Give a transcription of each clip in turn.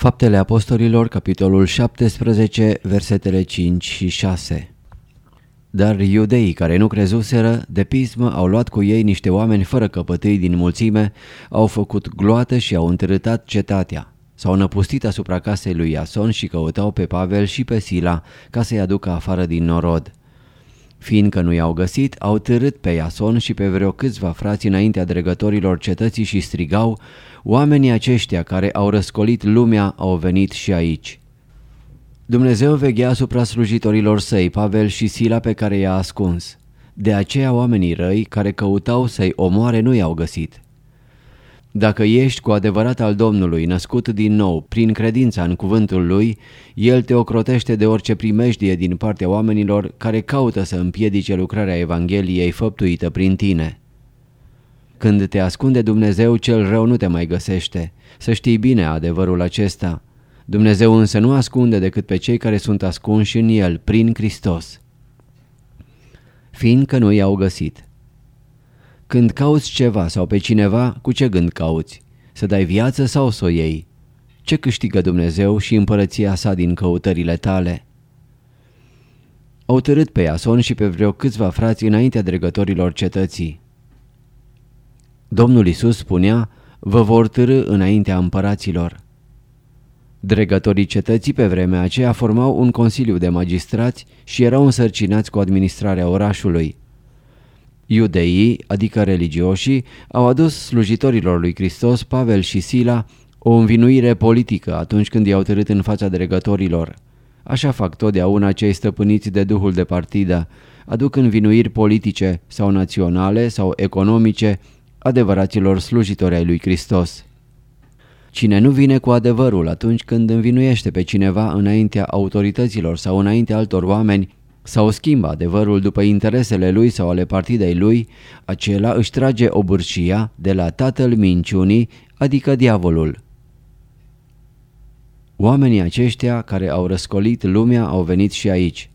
Faptele Apostolilor, capitolul 17, versetele 5 și 6 Dar iudeii care nu crezuseră, de pismă au luat cu ei niște oameni fără căpătâi din mulțime, au făcut gloată și au întărâtat cetatea. S-au năpustit asupra casei lui Iason și căutau pe Pavel și pe Sila ca să-i aducă afară din norod. Fiindcă nu i-au găsit, au târât pe Iason și pe vreo câțiva frați înaintea dregătorilor cetății și strigau, oamenii aceștia care au răscolit lumea au venit și aici. Dumnezeu veghea asupra slujitorilor săi, Pavel și Sila pe care i-a ascuns. De aceea oamenii răi care căutau să-i omoare nu i-au găsit. Dacă ești cu adevărat al Domnului, născut din nou, prin credința în cuvântul Lui, El te ocrotește de orice primejdie din partea oamenilor care caută să împiedice lucrarea Evangheliei făptuită prin tine. Când te ascunde Dumnezeu, cel rău nu te mai găsește. Să știi bine adevărul acesta. Dumnezeu însă nu ascunde decât pe cei care sunt ascunși în El, prin Hristos. Fiindcă nu i-au găsit. Când cauți ceva sau pe cineva, cu ce gând cauți? Să dai viață sau să o iei? Ce câștigă Dumnezeu și împărăția sa din căutările tale? Au târât pe Iason și pe vreo câțiva frați înaintea dregătorilor cetății. Domnul Isus spunea, vă vor târâ înaintea împăraților. Dregătorii cetății pe vremea aceea formau un consiliu de magistrați și erau însărcinați cu administrarea orașului. Iudeii, adică religioșii, au adus slujitorilor lui Hristos, Pavel și Sila, o învinuire politică atunci când i-au târât în fața dregătorilor. Așa fac totdeauna cei stăpâniți de duhul de partidă, aduc învinuiri politice sau naționale sau economice adevăraților slujitori ai lui Hristos. Cine nu vine cu adevărul atunci când învinuiește pe cineva înaintea autorităților sau înaintea altor oameni, sau schimbă adevărul după interesele lui sau ale partidei lui, acela își trage obârșia de la tatăl minciunii, adică diavolul. Oamenii aceștia care au răscolit lumea au venit și aici.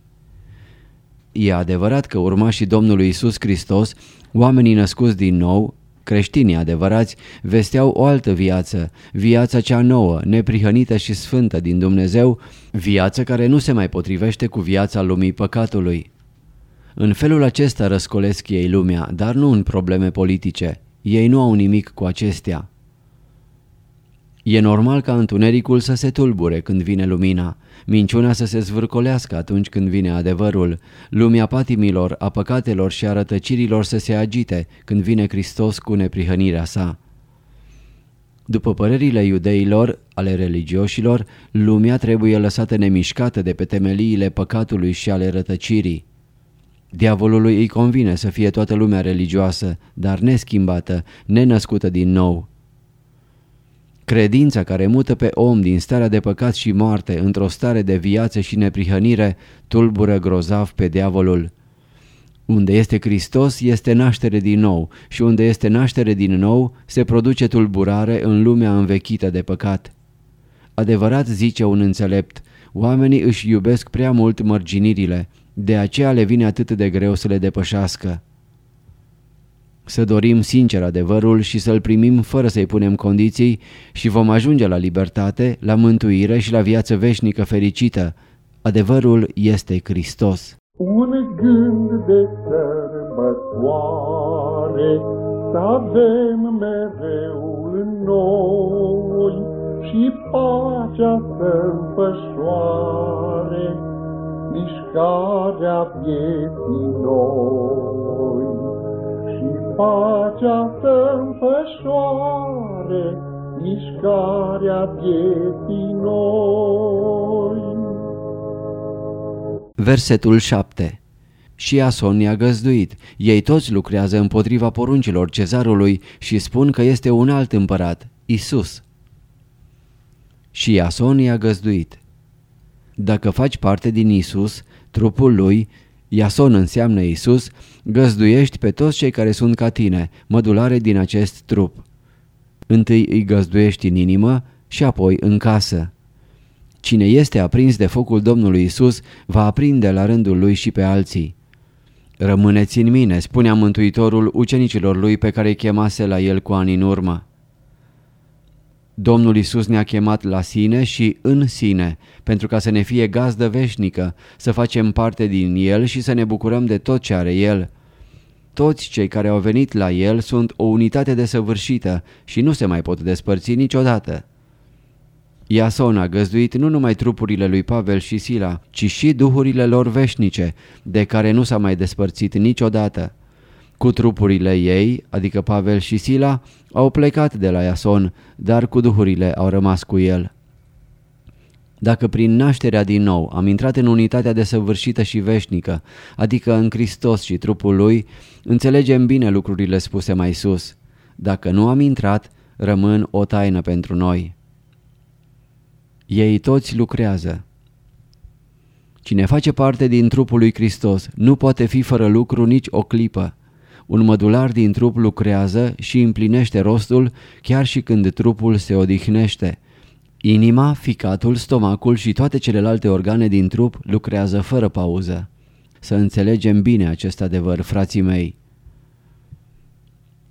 E adevărat că urmașii Domnului Isus Hristos, oamenii născuți din nou, creștinii adevărați, vesteau o altă viață, viața cea nouă, neprihănită și sfântă din Dumnezeu, viață care nu se mai potrivește cu viața lumii păcatului. În felul acesta răscolesc ei lumea, dar nu în probleme politice. Ei nu au nimic cu acestea. E normal ca întunericul să se tulbure când vine lumina, minciuna să se zvârcolească atunci când vine adevărul, lumea patimilor, a păcatelor și a rătăcirilor să se agite când vine Hristos cu neprihănirea sa. După părerile iudeilor, ale religioșilor, lumea trebuie lăsată nemișcată de pe temeliile păcatului și ale rătăcirii. Diavolului îi convine să fie toată lumea religioasă, dar neschimbată, nenăscută din nou. Credința care mută pe om din starea de păcat și moarte într-o stare de viață și neprihănire tulbură grozav pe diavolul. Unde este Hristos este naștere din nou și unde este naștere din nou se produce tulburare în lumea învechită de păcat. Adevărat zice un înțelept, oamenii își iubesc prea mult mărginirile, de aceea le vine atât de greu să le depășească. Să dorim sincer adevărul și să-l primim fără să-i punem condiții și vom ajunge la libertate, la mântuire și la viață veșnică fericită. Adevărul este Hristos. Un gând de sărbătoare să avem mereu în noi și pacea să înfășoare mișcarea vieții noi. Și pacea să înfășoare mișcarea vieții noi. Versetul 7 și Ason i-a găzduit. Ei toți lucrează împotriva poruncilor cezarului și spun că este un alt împărat, Isus. Și Iason i-a găzduit. Dacă faci parte din Isus, trupul lui, Iason înseamnă Isus, găzduiești pe toți cei care sunt ca tine, mădulare din acest trup. Întâi îi găzduiești în inimă și apoi în casă. Cine este aprins de focul Domnului Isus va aprinde la rândul lui și pe alții. Rămâneți în mine, spunea Mântuitorul ucenicilor lui pe care îi chemase la el cu ani în urmă. Domnul Isus ne-a chemat la sine și în sine, pentru ca să ne fie gazdă veșnică, să facem parte din El și să ne bucurăm de tot ce are El. Toți cei care au venit la El sunt o unitate desăvârșită și nu se mai pot despărți niciodată. Iason a găzduit nu numai trupurile lui Pavel și Sila, ci și duhurile lor veșnice, de care nu s-a mai despărțit niciodată. Cu trupurile ei, adică Pavel și Sila, au plecat de la Iason, dar cu duhurile au rămas cu el. Dacă prin nașterea din nou am intrat în unitatea desăvârșită și veșnică, adică în Hristos și trupul Lui, înțelegem bine lucrurile spuse mai sus. Dacă nu am intrat, rămân o taină pentru noi. Ei toți lucrează. Cine face parte din trupul lui Hristos nu poate fi fără lucru nici o clipă. Un mădular din trup lucrează și împlinește rostul chiar și când trupul se odihnește. Inima, ficatul, stomacul și toate celelalte organe din trup lucrează fără pauză. Să înțelegem bine acest adevăr, frații mei.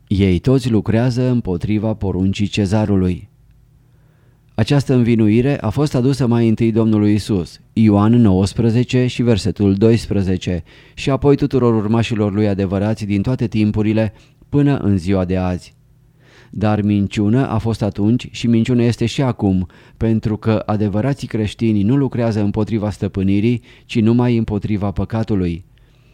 Ei toți lucrează împotriva poruncii cezarului. Această învinuire a fost adusă mai întâi Domnului Isus, Ioan 19 și versetul 12, și apoi tuturor urmașilor lui adevărați din toate timpurile până în ziua de azi. Dar minciună a fost atunci și minciună este și acum, pentru că adevărații creștini nu lucrează împotriva stăpânirii, ci numai împotriva păcatului.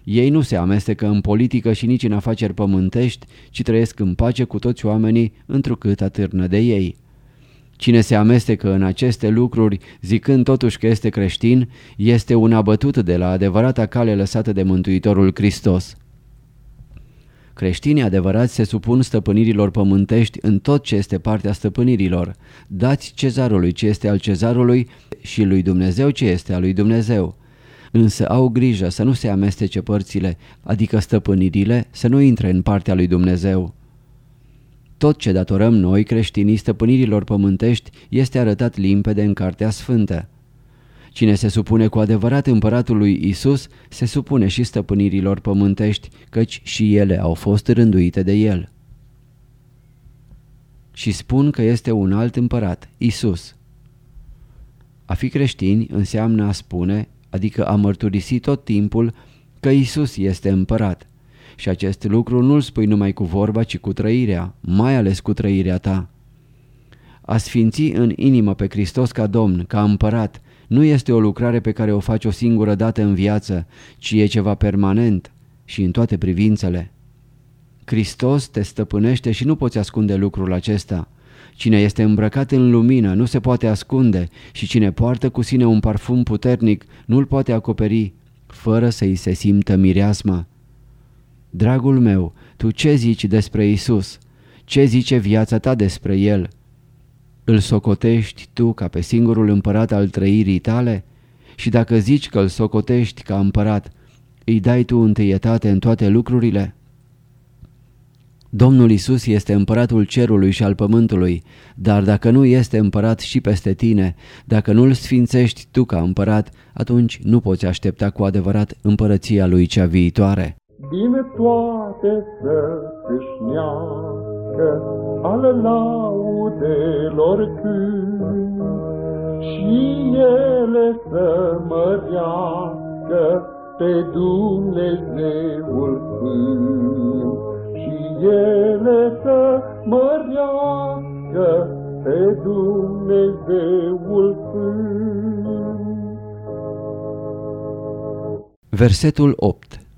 Ei nu se amestecă în politică și nici în afaceri pământești, ci trăiesc în pace cu toți oamenii, întrucât atârnă de ei. Cine se amestecă în aceste lucruri, zicând totuși că este creștin, este un abătut de la adevărata cale lăsată de Mântuitorul Hristos. Creștinii adevărați se supun stăpânirilor pământești în tot ce este partea stăpânirilor. Dați cezarului ce este al cezarului și lui Dumnezeu ce este al lui Dumnezeu. Însă au grijă să nu se amestece părțile, adică stăpânirile, să nu intre în partea lui Dumnezeu. Tot ce datorăm noi creștinii stăpânirilor pământești este arătat limpede în Cartea Sfântă. Cine se supune cu adevărat împăratului Isus, se supune și stăpânirilor pământești, căci și ele au fost rânduite de el. Și spun că este un alt împărat, Isus. A fi creștini înseamnă a spune, adică a mărturisi tot timpul, că Isus este împărat. Și acest lucru nu-l spui numai cu vorba, ci cu trăirea, mai ales cu trăirea ta. A sfinți în inimă pe Hristos ca Domn, ca împărat, nu este o lucrare pe care o faci o singură dată în viață, ci e ceva permanent și în toate privințele. Hristos te stăpânește și nu poți ascunde lucrul acesta. Cine este îmbrăcat în lumină nu se poate ascunde și cine poartă cu sine un parfum puternic nu-l poate acoperi, fără să-i se simtă mireasma. Dragul meu, tu ce zici despre Isus? Ce zice viața ta despre El? Îl socotești tu ca pe singurul împărat al trăirii tale? Și dacă zici că îl socotești ca împărat, îi dai tu întâietate în toate lucrurile? Domnul Isus este împăratul cerului și al pământului, dar dacă nu este împărat și peste tine, dacă nu-l sfințești tu ca împărat, atunci nu poți aștepta cu adevărat împărăția lui cea viitoare din toate să câșnească al laudelor când și ele să mărească pe Dumnezeul Sfânt și ele să mărească pe Dumnezeul Sfânt. Versetul 8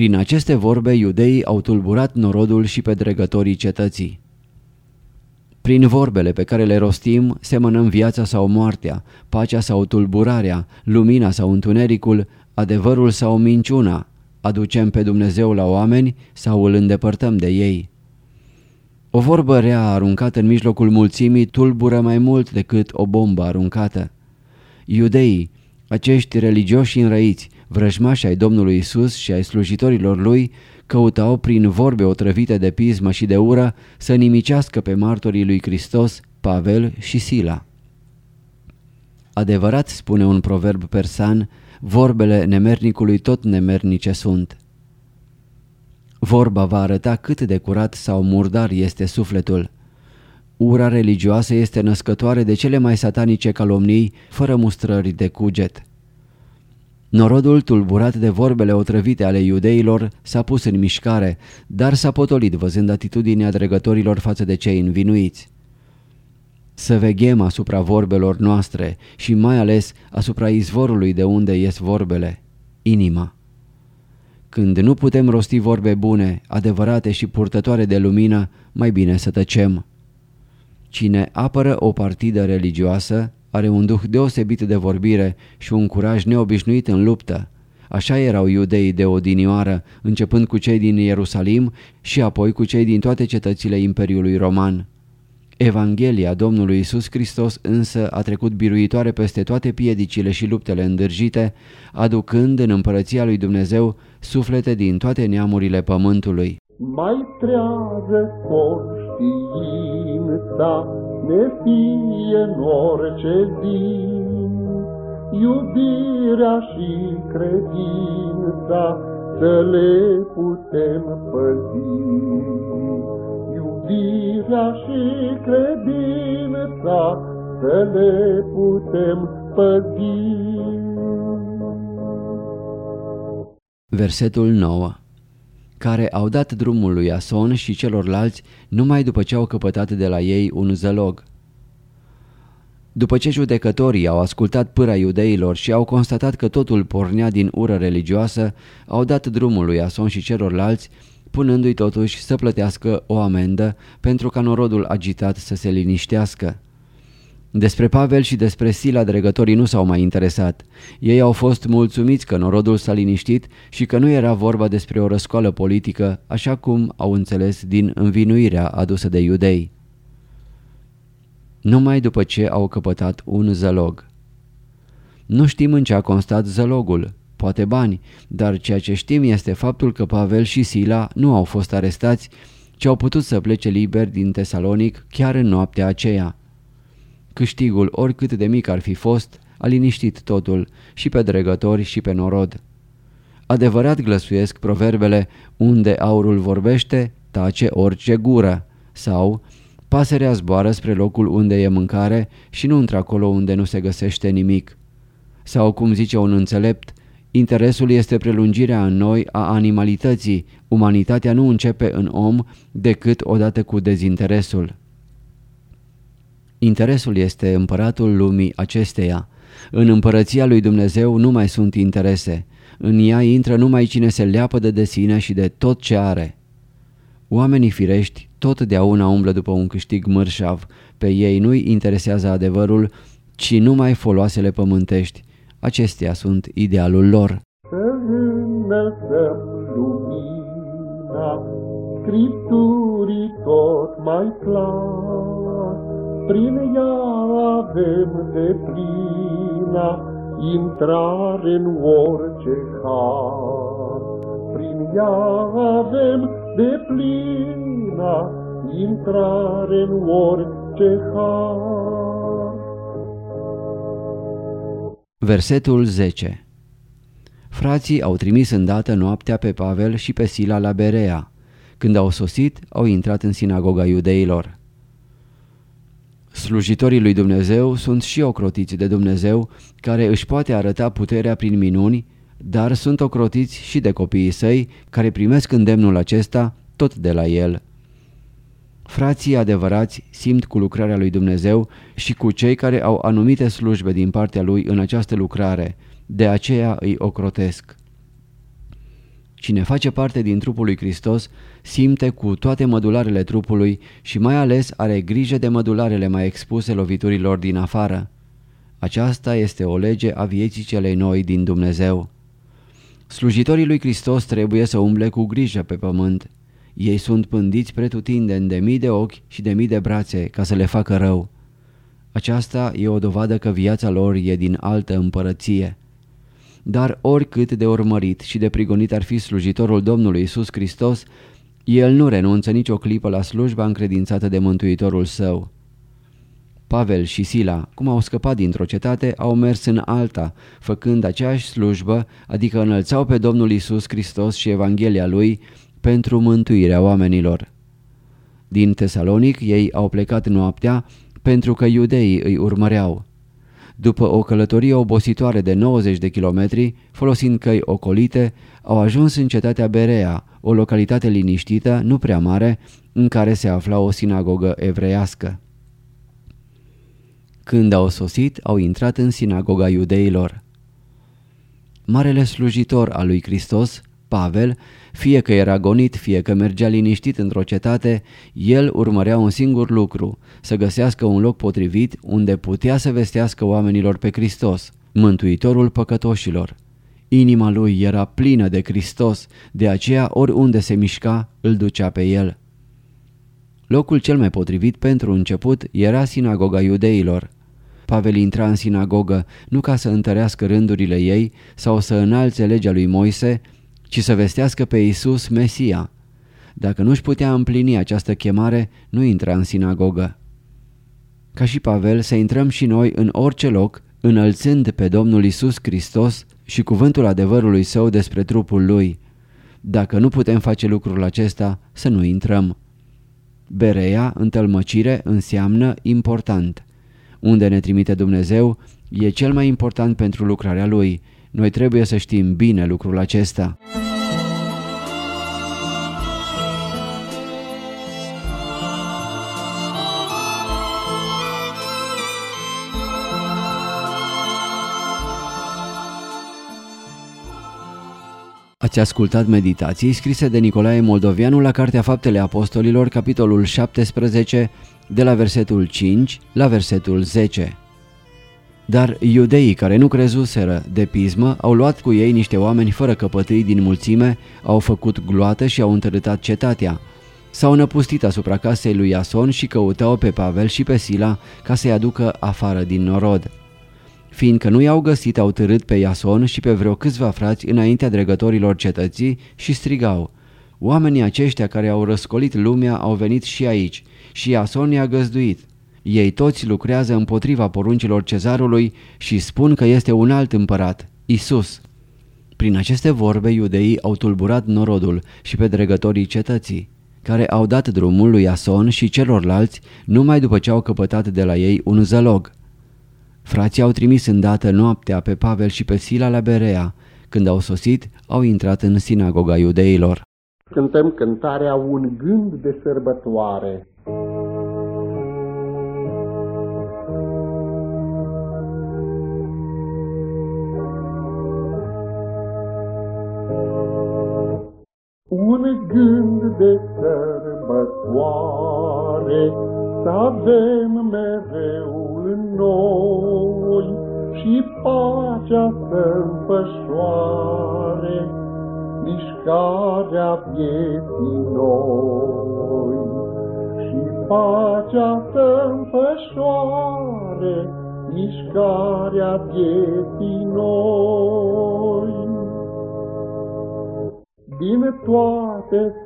Prin aceste vorbe iudeii au tulburat norodul și pe dregătorii cetății. Prin vorbele pe care le rostim, semănăm viața sau moartea, pacea sau tulburarea, lumina sau întunericul, adevărul sau minciuna, aducem pe Dumnezeu la oameni sau îl îndepărtăm de ei. O vorbă rea aruncată în mijlocul mulțimii tulbură mai mult decât o bombă aruncată. Iudeii, acești religioși înrăiți, vrăjmași ai Domnului Isus și ai slujitorilor lui, căutau prin vorbe otrăvite de pismă și de ură să nimicească pe martorii lui Hristos, Pavel și Sila. Adevărat, spune un proverb persan, vorbele nemernicului tot nemernice sunt. Vorba va arăta cât de curat sau murdar este sufletul. Ura religioasă este născătoare de cele mai satanice calomnii, fără mustrări de cuget. Norodul, tulburat de vorbele otrăvite ale iudeilor, s-a pus în mișcare, dar s-a potolit văzând atitudinea dregătorilor față de cei învinuiți. Să veghem asupra vorbelor noastre și mai ales asupra izvorului de unde ies vorbele, inima. Când nu putem rosti vorbe bune, adevărate și purtătoare de lumină, mai bine să tăcem. Cine apără o partidă religioasă are un duh deosebit de vorbire și un curaj neobișnuit în luptă. Așa erau iudeii de odinioară, începând cu cei din Ierusalim și apoi cu cei din toate cetățile Imperiului Roman. Evanghelia Domnului Isus Hristos însă a trecut biruitoare peste toate piedicile și luptele îndârjite, aducând în împărăția lui Dumnezeu suflete din toate neamurile pământului. Mai trează conștiința, ne fie în orice zi, iubirea și credința să le putem păzi. Iubirea și credința să le putem păzi. Versetul 9 care au dat drumul lui Ason și celorlalți numai după ce au căpătat de la ei un zălog. După ce judecătorii au ascultat pâra iudeilor și au constatat că totul pornea din ură religioasă, au dat drumul lui Ason și celorlalți punându-i totuși să plătească o amendă pentru ca norodul agitat să se liniștească. Despre Pavel și despre Sila dregătorii nu s-au mai interesat. Ei au fost mulțumiți că norodul s-a liniștit și că nu era vorba despre o răscoală politică, așa cum au înțeles din învinuirea adusă de iudei. Numai după ce au căpătat un zălog. Nu știm în ce a constat zălogul, poate bani, dar ceea ce știm este faptul că Pavel și Sila nu au fost arestați, ci au putut să plece liberi din Tesalonic chiar în noaptea aceea. Câștigul, oricât de mic ar fi fost, a liniștit totul, și pe dregători și pe norod. Adevărat glăsuiesc proverbele, unde aurul vorbește, tace orice gură, sau pasărea zboară spre locul unde e mâncare și nu într-acolo unde nu se găsește nimic. Sau cum zice un înțelept, Interesul este prelungirea în noi a animalității. Umanitatea nu începe în om decât odată cu dezinteresul. Interesul este împăratul lumii acesteia. În împărăția lui Dumnezeu nu mai sunt interese. În ea intră numai cine se leapă de sine și de tot ce are. Oamenii firești totdeauna umblă după un câștig mărșav. Pe ei nu-i interesează adevărul, ci numai foloasele pământești. Acestea sunt idealul lor. Să înălțăm lumina Scripturii tot mai clar, Prin ea avem de plina intrare în orice har. Prin ea avem de plina intrare în orice har. Versetul 10 Frații au trimis îndată noaptea pe Pavel și pe Sila la Berea. Când au sosit, au intrat în sinagoga iudeilor. Slujitorii lui Dumnezeu sunt și ocrotiți de Dumnezeu, care își poate arăta puterea prin minuni, dar sunt ocrotiți și de copiii săi, care primesc îndemnul acesta tot de la el. Frații adevărați simt cu lucrarea lui Dumnezeu și cu cei care au anumite slujbe din partea lui în această lucrare, de aceea îi ocrotesc. Cine face parte din trupul lui Hristos simte cu toate mădularele trupului și mai ales are grijă de mădularele mai expuse loviturilor din afară. Aceasta este o lege a vieții celei noi din Dumnezeu. Slujitorii lui Hristos trebuie să umble cu grijă pe pământ. Ei sunt pândiți pretutindeni de mii de ochi și de mii de brațe ca să le facă rău. Aceasta e o dovadă că viața lor e din altă împărăție. Dar oricât de urmărit și de prigonit ar fi slujitorul Domnului Isus Hristos, el nu renunță nicio clipă la slujba încredințată de Mântuitorul său. Pavel și Sila, cum au scăpat dintr-o cetate, au mers în alta, făcând aceeași slujbă, adică înălțau pe Domnul Isus Hristos și Evanghelia Lui pentru mântuirea oamenilor. Din Tesalonic ei au plecat noaptea pentru că iudeii îi urmăreau. După o călătorie obositoare de 90 de kilometri, folosind căi ocolite, au ajuns în cetatea Berea, o localitate liniștită, nu prea mare, în care se afla o sinagogă evreiască. Când au sosit, au intrat în sinagoga iudeilor. Marele slujitor al lui Hristos, Pavel, fie că era gonit, fie că mergea liniștit într-o cetate, el urmărea un singur lucru, să găsească un loc potrivit unde putea să vestească oamenilor pe Hristos, mântuitorul păcătoșilor. Inima lui era plină de Hristos, de aceea oriunde se mișca, îl ducea pe el. Locul cel mai potrivit pentru început era sinagoga iudeilor. Pavel intra în sinagogă nu ca să întărească rândurile ei sau să înalțe legea lui Moise, ci să vestească pe Isus Mesia. Dacă nu-și putea împlini această chemare, nu intra în sinagogă. Ca și Pavel, să intrăm și noi în orice loc, înălțând pe Domnul Isus Hristos și cuvântul adevărului său despre trupul lui. Dacă nu putem face lucrul acesta, să nu intrăm. Berea, întâlmăcire, înseamnă important. Unde ne trimite Dumnezeu, e cel mai important pentru lucrarea Lui. Noi trebuie să știm bine lucrul acesta. Ați ascultat meditații scrise de Nicolae Moldovianu la Cartea Faptele Apostolilor, capitolul 17, de la versetul 5 la versetul 10. Dar iudeii care nu crezuseră de pismă au luat cu ei niște oameni fără căpătâi din mulțime, au făcut gloată și au întărâtat cetatea. S-au năpustit asupra casei lui Iason și căutau pe Pavel și pe Sila ca să-i aducă afară din norod. Fiindcă nu i-au găsit, au târât pe Iason și pe vreo câțiva frați înaintea dregătorilor cetății și strigau. Oamenii aceștia care au răscolit lumea au venit și aici și Iason i-a găzduit. Ei toți lucrează împotriva poruncilor cezarului și spun că este un alt împărat, Isus. Prin aceste vorbe iudeii au tulburat norodul și pe dregătorii cetății, care au dat drumul lui Iason și celorlalți numai după ce au căpătat de la ei un zălog. Frații au trimis îndată noaptea pe Pavel și pe Sila la Berea. Când au sosit, au intrat în sinagoga iudeilor. Cântăm cântarea Un gând de sărbătoare. Gând de sărbătoare să avem mereu în noi și pacea să înfășoare mișcarea vieții noi. Și pacea să înfășoare mișcarea vieții noi. Din toate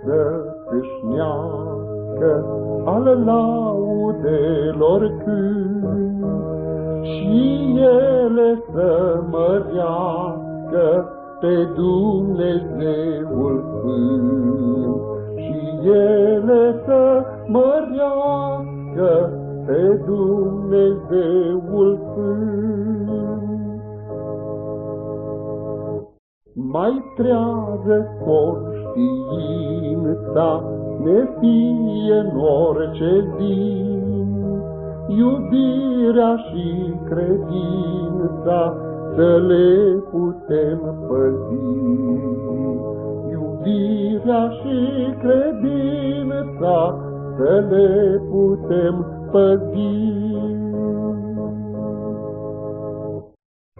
să câșnească al laudelor când și ele să mărească pe Dumnezeul Sfânt și ele să mărească pe Dumnezeul Sfânt. Mai trează conștiința ne fie în orice zi. Iubirea și credința să le putem păzi. Iubirea și credința să le putem păzi.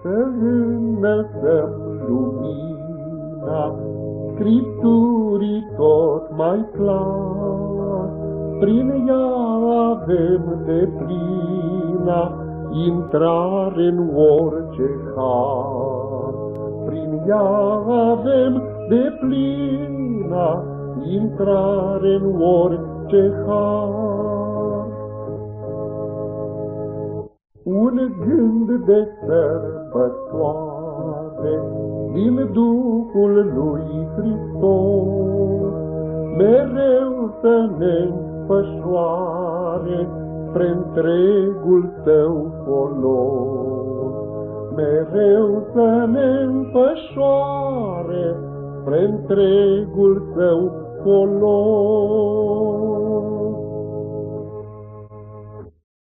Să înălțăm lumina Scripturii tot mai clar, Prin ea avem de plina intrare în orice har. Prin ea avem de plina intrare în orice har. Un gând de sărbătoare din Duhul lui Hristos, mereu să ne înfășoare spre întregul tău folos. Mereu să ne înfășoare spre întregul tău folos.